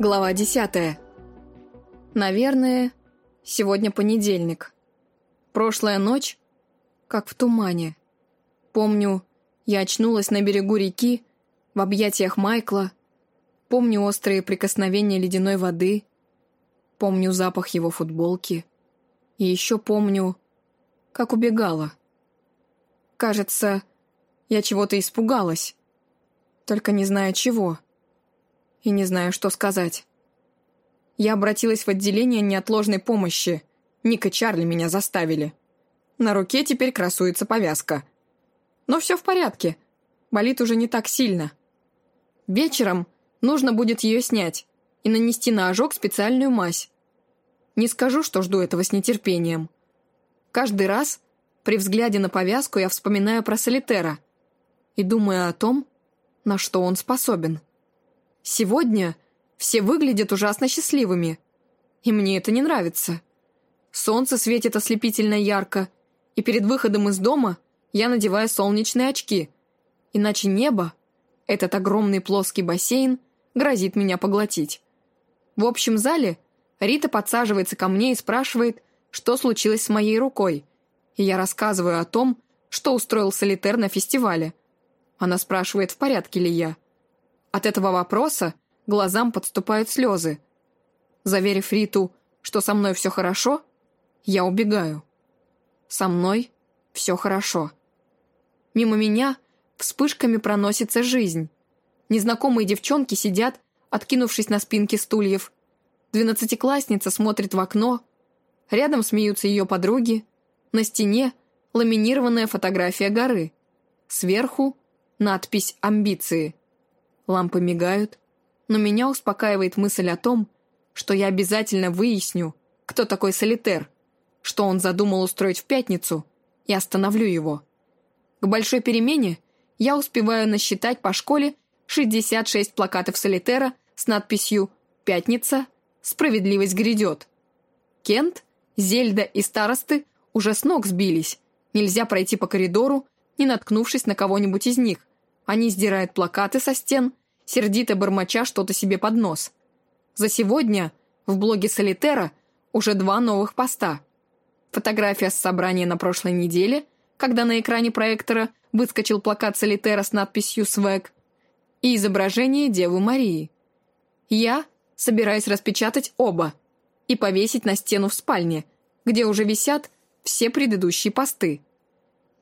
Глава десятая. Наверное, сегодня понедельник. Прошлая ночь, как в тумане. Помню, я очнулась на берегу реки, в объятиях Майкла. Помню острые прикосновения ледяной воды. Помню запах его футболки. И еще помню, как убегала. Кажется, я чего-то испугалась. Только не знаю чего и не знаю, что сказать. Я обратилась в отделение неотложной помощи. Ник и Чарли меня заставили. На руке теперь красуется повязка. Но все в порядке. Болит уже не так сильно. Вечером нужно будет ее снять и нанести на ожог специальную мазь. Не скажу, что жду этого с нетерпением. Каждый раз при взгляде на повязку я вспоминаю про Солитера и думаю о том, на что он способен. Сегодня все выглядят ужасно счастливыми. И мне это не нравится. Солнце светит ослепительно ярко, и перед выходом из дома я надеваю солнечные очки. Иначе небо, этот огромный плоский бассейн, грозит меня поглотить. В общем зале Рита подсаживается ко мне и спрашивает, что случилось с моей рукой. И я рассказываю о том, что устроил Солитер на фестивале. Она спрашивает, в порядке ли я. От этого вопроса глазам подступают слезы. Заверив Риту, что со мной все хорошо, я убегаю. Со мной все хорошо. Мимо меня вспышками проносится жизнь. Незнакомые девчонки сидят, откинувшись на спинки стульев. Двенадцатиклассница смотрит в окно. Рядом смеются ее подруги. На стене ламинированная фотография горы. Сверху надпись «Амбиции». Лампы мигают, но меня успокаивает мысль о том, что я обязательно выясню, кто такой Солитер, что он задумал устроить в пятницу, и остановлю его. К большой перемене я успеваю насчитать по школе 66 плакатов Солитера с надписью «Пятница. Справедливость грядет». Кент, Зельда и старосты уже с ног сбились. Нельзя пройти по коридору, не наткнувшись на кого-нибудь из них. Они сдирают плакаты со стен, сердито бормоча что-то себе под нос. За сегодня в блоге Солитера уже два новых поста. Фотография с собрания на прошлой неделе, когда на экране проектора выскочил плакат Солитера с надписью «Свэг», и изображение Девы Марии. Я собираюсь распечатать оба и повесить на стену в спальне, где уже висят все предыдущие посты.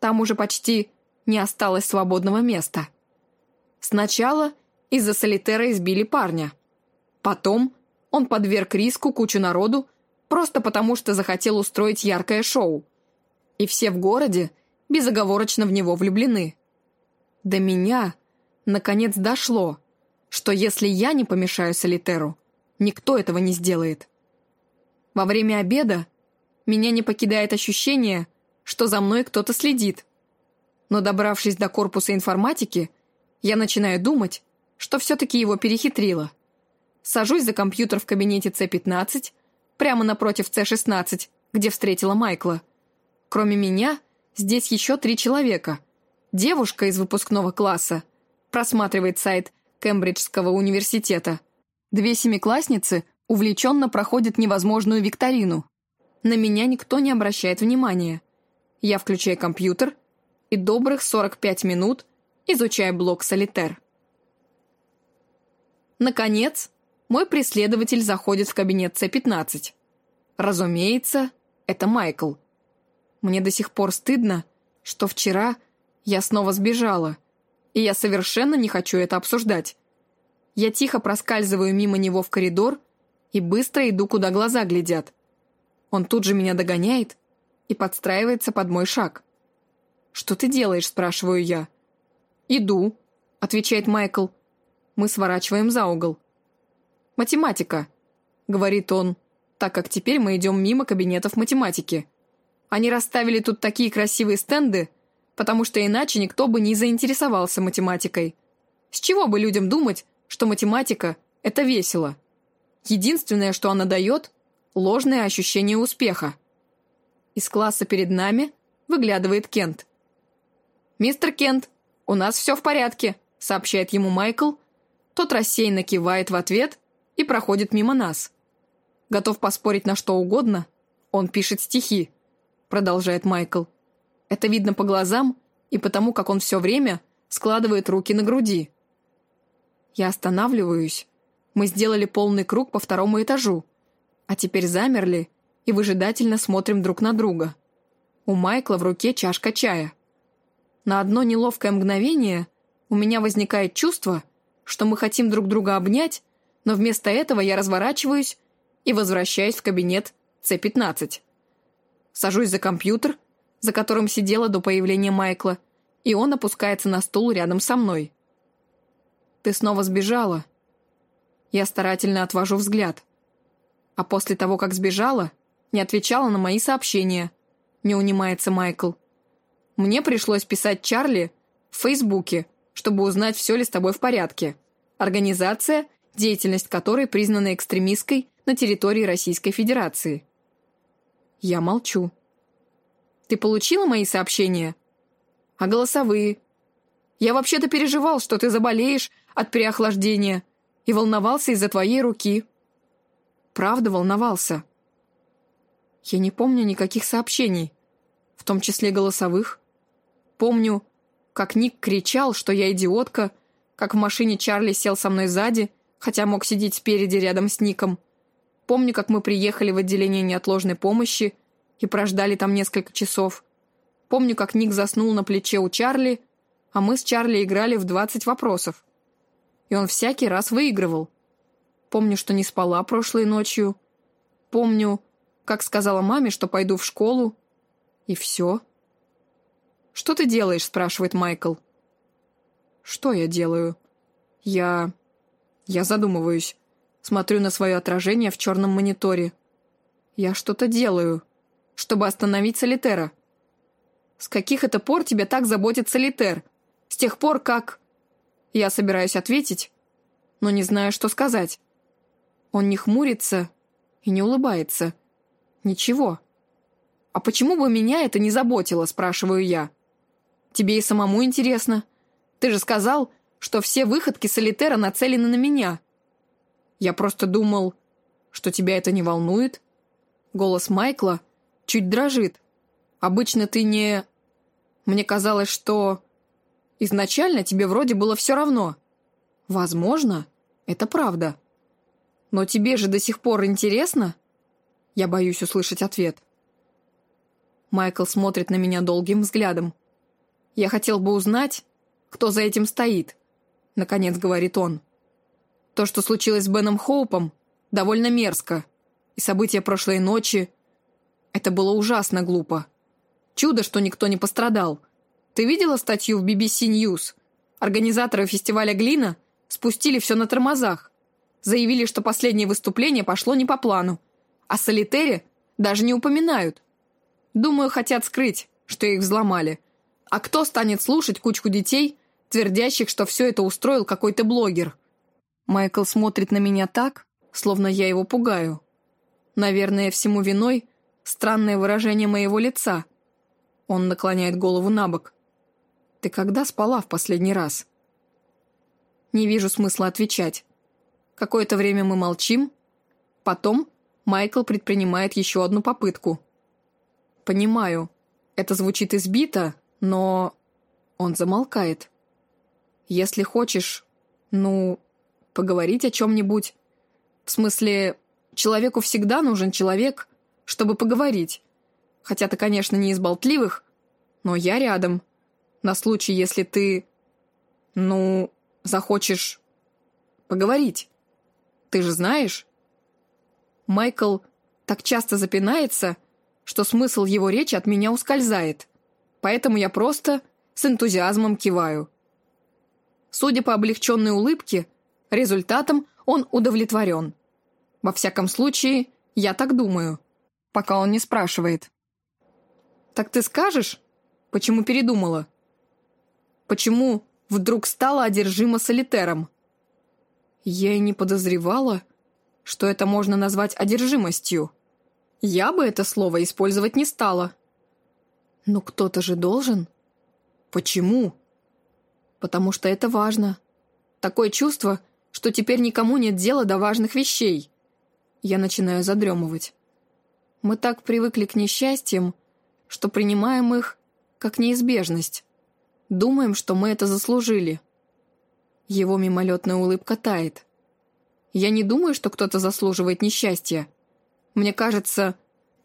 Там уже почти не осталось свободного места. Сначала из-за солитера избили парня. Потом он подверг риску кучу народу, просто потому что захотел устроить яркое шоу. И все в городе безоговорочно в него влюблены. До меня, наконец, дошло, что если я не помешаю солитеру, никто этого не сделает. Во время обеда меня не покидает ощущение, что за мной кто-то следит. Но добравшись до корпуса информатики, я начинаю думать, что все-таки его перехитрила. Сажусь за компьютер в кабинете С-15, прямо напротив С-16, где встретила Майкла. Кроме меня, здесь еще три человека. Девушка из выпускного класса просматривает сайт Кембриджского университета. Две семиклассницы увлеченно проходят невозможную викторину. На меня никто не обращает внимания. Я включаю компьютер и добрых 45 минут изучаю блок «Солитер». Наконец, мой преследователь заходит в кабинет С-15. Разумеется, это Майкл. Мне до сих пор стыдно, что вчера я снова сбежала, и я совершенно не хочу это обсуждать. Я тихо проскальзываю мимо него в коридор и быстро иду, куда глаза глядят. Он тут же меня догоняет и подстраивается под мой шаг. «Что ты делаешь?» – спрашиваю я. «Иду», – отвечает Майкл мы сворачиваем за угол. «Математика», — говорит он, так как теперь мы идем мимо кабинетов математики. Они расставили тут такие красивые стенды, потому что иначе никто бы не заинтересовался математикой. С чего бы людям думать, что математика — это весело? Единственное, что она дает — ложное ощущение успеха. Из класса перед нами выглядывает Кент. «Мистер Кент, у нас все в порядке», — сообщает ему Майкл — тот рассеянно кивает в ответ и проходит мимо нас. Готов поспорить на что угодно, он пишет стихи, продолжает Майкл. Это видно по глазам и потому, как он все время складывает руки на груди. Я останавливаюсь. Мы сделали полный круг по второму этажу, а теперь замерли и выжидательно смотрим друг на друга. У Майкла в руке чашка чая. На одно неловкое мгновение у меня возникает чувство, что мы хотим друг друга обнять, но вместо этого я разворачиваюсь и возвращаюсь в кабинет С-15. Сажусь за компьютер, за которым сидела до появления Майкла, и он опускается на стул рядом со мной. «Ты снова сбежала?» Я старательно отвожу взгляд. А после того, как сбежала, не отвечала на мои сообщения. Не унимается Майкл. Мне пришлось писать Чарли в Фейсбуке, чтобы узнать, все ли с тобой в порядке. Организация, деятельность которой признана экстремистской на территории Российской Федерации. Я молчу. Ты получила мои сообщения? А голосовые? Я вообще-то переживал, что ты заболеешь от переохлаждения и волновался из-за твоей руки. Правда волновался. Я не помню никаких сообщений, в том числе голосовых. Помню, как Ник кричал, что я идиотка, как в машине Чарли сел со мной сзади, хотя мог сидеть спереди рядом с Ником. Помню, как мы приехали в отделение неотложной помощи и прождали там несколько часов. Помню, как Ник заснул на плече у Чарли, а мы с Чарли играли в 20 вопросов. И он всякий раз выигрывал. Помню, что не спала прошлой ночью. Помню, как сказала маме, что пойду в школу. И все. «Что ты делаешь?» – спрашивает Майкл. «Что я делаю?» «Я...» Я задумываюсь. Смотрю на свое отражение в черном мониторе. Я что-то делаю, чтобы остановить Солитера. С каких это пор тебя так заботит Солитер? С тех пор, как... Я собираюсь ответить, но не знаю, что сказать. Он не хмурится и не улыбается. Ничего. «А почему бы меня это не заботило?» – спрашиваю я. «Тебе и самому интересно. Ты же сказал, что все выходки Солитера нацелены на меня. Я просто думал, что тебя это не волнует». Голос Майкла чуть дрожит. «Обычно ты не...» Мне казалось, что... Изначально тебе вроде было все равно. Возможно, это правда. Но тебе же до сих пор интересно?» Я боюсь услышать ответ. Майкл смотрит на меня долгим взглядом. «Я хотел бы узнать, кто за этим стоит», — наконец говорит он. «То, что случилось с Беном Хоупом, довольно мерзко, и события прошлой ночи... Это было ужасно глупо. Чудо, что никто не пострадал. Ты видела статью в BBC News? Организаторы фестиваля «Глина» спустили все на тормозах. Заявили, что последнее выступление пошло не по плану, о солитере даже не упоминают. Думаю, хотят скрыть, что их взломали. А кто станет слушать кучку детей, твердящих, что все это устроил какой-то блогер? Майкл смотрит на меня так, словно я его пугаю. Наверное, всему виной странное выражение моего лица. Он наклоняет голову на бок. «Ты когда спала в последний раз?» Не вижу смысла отвечать. Какое-то время мы молчим, потом Майкл предпринимает еще одну попытку. «Понимаю, это звучит избито, но...» Он замолкает. «Если хочешь, ну, поговорить о чем-нибудь. В смысле, человеку всегда нужен человек, чтобы поговорить. Хотя ты, конечно, не из болтливых, но я рядом. На случай, если ты... Ну, захочешь поговорить. Ты же знаешь?» Майкл так часто запинается, что смысл его речи от меня ускользает. Поэтому я просто с энтузиазмом киваю. Судя по облегченной улыбке, результатом он удовлетворен. Во всяком случае, я так думаю, пока он не спрашивает. «Так ты скажешь, почему передумала? Почему вдруг стала одержима солитером?» Я и не подозревала, что это можно назвать одержимостью. Я бы это слово использовать не стала. Но кто-то же должен. Почему? Потому что это важно. Такое чувство, что теперь никому нет дела до важных вещей. Я начинаю задремывать. Мы так привыкли к несчастьям, что принимаем их как неизбежность. Думаем, что мы это заслужили. Его мимолетная улыбка тает. Я не думаю, что кто-то заслуживает несчастья. Мне кажется,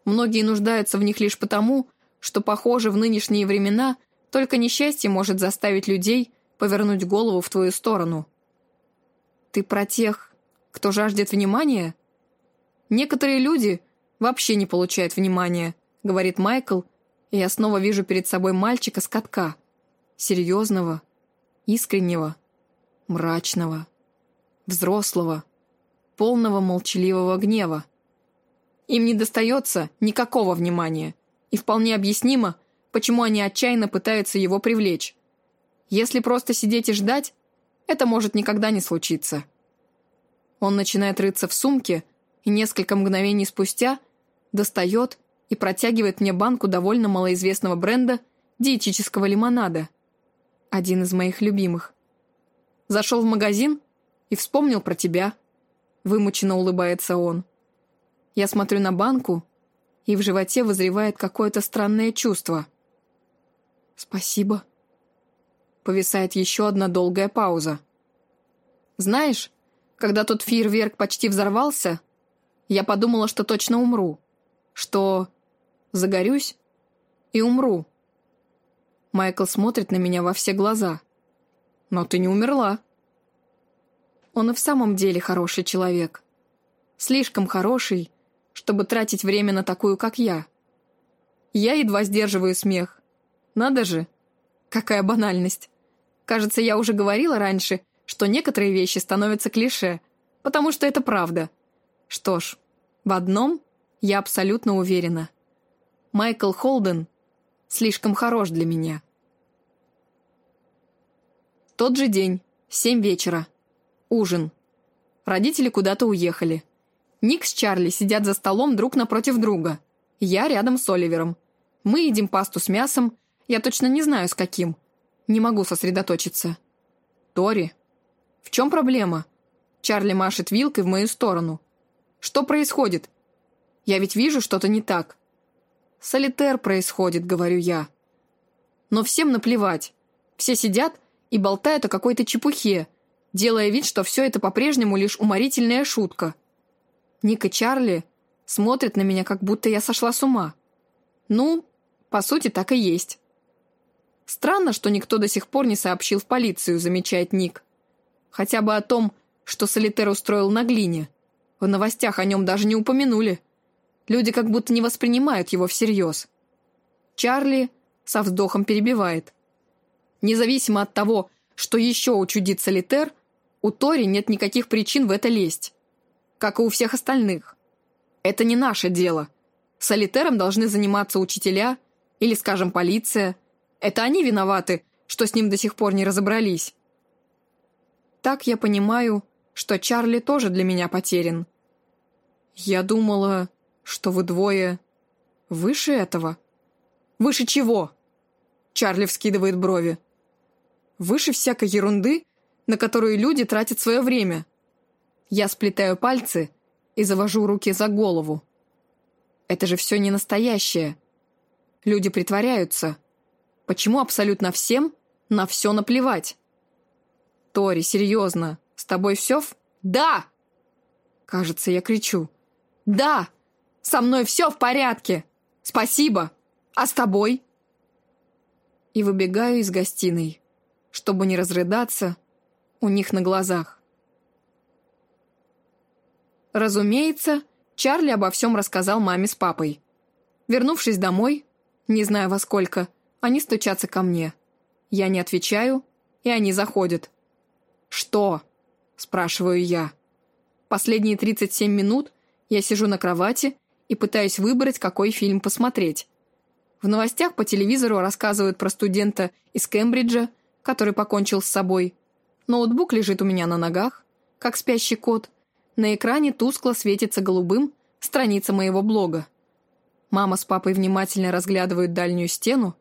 многие нуждаются в них лишь потому, что, похоже, в нынешние времена только несчастье может заставить людей повернуть голову в твою сторону. Ты про тех, кто жаждет внимания? Некоторые люди вообще не получают внимания, говорит Майкл, и я снова вижу перед собой мальчика с катка. Серьезного, искреннего, мрачного, взрослого, полного молчаливого гнева. Им не достается никакого внимания, и вполне объяснимо, почему они отчаянно пытаются его привлечь. Если просто сидеть и ждать, это может никогда не случиться. Он начинает рыться в сумке, и несколько мгновений спустя достает и протягивает мне банку довольно малоизвестного бренда диетического лимонада. Один из моих любимых. Зашел в магазин и вспомнил про тебя. Вымученно улыбается он. Я смотрю на банку, и в животе вызревает какое-то странное чувство. «Спасибо», Повисает еще одна долгая пауза. «Знаешь, когда тот фейерверк почти взорвался, я подумала, что точно умру. Что загорюсь и умру». Майкл смотрит на меня во все глаза. «Но ты не умерла». Он и в самом деле хороший человек. Слишком хороший, чтобы тратить время на такую, как я. Я едва сдерживаю смех. Надо же, какая банальность. Кажется, я уже говорила раньше, что некоторые вещи становятся клише, потому что это правда. Что ж, в одном я абсолютно уверена. Майкл Холден слишком хорош для меня. Тот же день, семь вечера. Ужин. Родители куда-то уехали. Ник с Чарли сидят за столом друг напротив друга. Я рядом с Оливером. Мы едим пасту с мясом, я точно не знаю с каким – не могу сосредоточиться. Тори? В чем проблема? Чарли машет вилкой в мою сторону. Что происходит? Я ведь вижу что-то не так. Солитер происходит, говорю я. Но всем наплевать. Все сидят и болтают о какой-то чепухе, делая вид, что все это по-прежнему лишь уморительная шутка. Ник и Чарли смотрят на меня, как будто я сошла с ума. Ну, по сути, так и есть. Странно, что никто до сих пор не сообщил в полицию, замечает Ник. Хотя бы о том, что Солитер устроил на глине. В новостях о нем даже не упомянули. Люди как будто не воспринимают его всерьез. Чарли со вздохом перебивает. Независимо от того, что еще учудит Солитер, у Тори нет никаких причин в это лезть. Как и у всех остальных. Это не наше дело. Солитером должны заниматься учителя или, скажем, полиция – это они виноваты, что с ним до сих пор не разобрались. Так я понимаю, что Чарли тоже для меня потерян. Я думала, что вы двое выше этого. Выше чего? Чарли вскидывает брови. Выше всякой ерунды, на которую люди тратят свое время. Я сплетаю пальцы и завожу руки за голову. Это же все не настоящее. Люди притворяются. Почему абсолютно всем на все наплевать? Тори, серьезно, с тобой все в... Да! Кажется, я кричу. Да! Со мной все в порядке! Спасибо! А с тобой? И выбегаю из гостиной, чтобы не разрыдаться у них на глазах. Разумеется, Чарли обо всем рассказал маме с папой. Вернувшись домой, не знаю во сколько, они стучатся ко мне. Я не отвечаю, и они заходят. «Что?» – спрашиваю я. Последние 37 минут я сижу на кровати и пытаюсь выбрать, какой фильм посмотреть. В новостях по телевизору рассказывают про студента из Кембриджа, который покончил с собой. Ноутбук лежит у меня на ногах, как спящий кот. На экране тускло светится голубым страница моего блога. Мама с папой внимательно разглядывают дальнюю стену,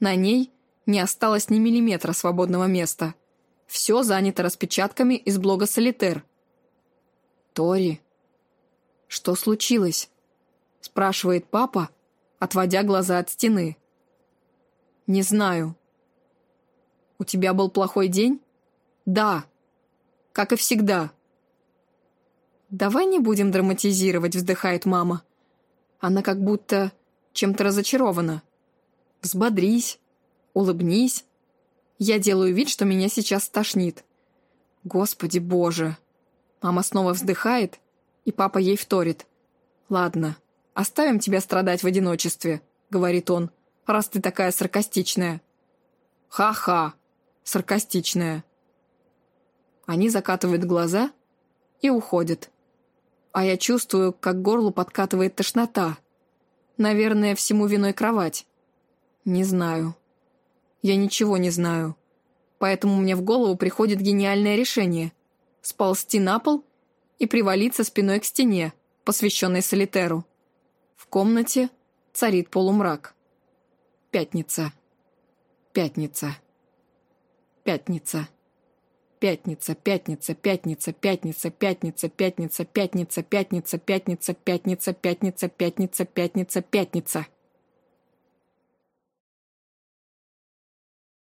на ней не осталось ни миллиметра свободного места. Все занято распечатками из блога «Солитер». «Тори, что случилось?» спрашивает папа, отводя глаза от стены. «Не знаю». «У тебя был плохой день?» «Да, как и всегда». «Давай не будем драматизировать», — вздыхает мама. Она как будто чем-то разочарована. «Взбодрись, улыбнись». Я делаю вид, что меня сейчас тошнит. Господи боже. Мама снова вздыхает, и папа ей вторит. «Ладно, оставим тебя страдать в одиночестве», — говорит он, «раз ты такая саркастичная». «Ха-ха, саркастичная». Они закатывают глаза и уходят. А я чувствую, как горлу подкатывает тошнота. Наверное, всему виной кровать. Не знаю. Я ничего не знаю. Поэтому мне в голову приходит гениальное решение — сползти на пол и привалиться спиной к стене, посвященной солитеру. В комнате царит полумрак. Пятница. Пятница. Пятница. Пятница, пятница, пятница, пятница, пятница, пятница, пятница, пятница, пятница, пятница, пятница, пятница, пятница, пятница.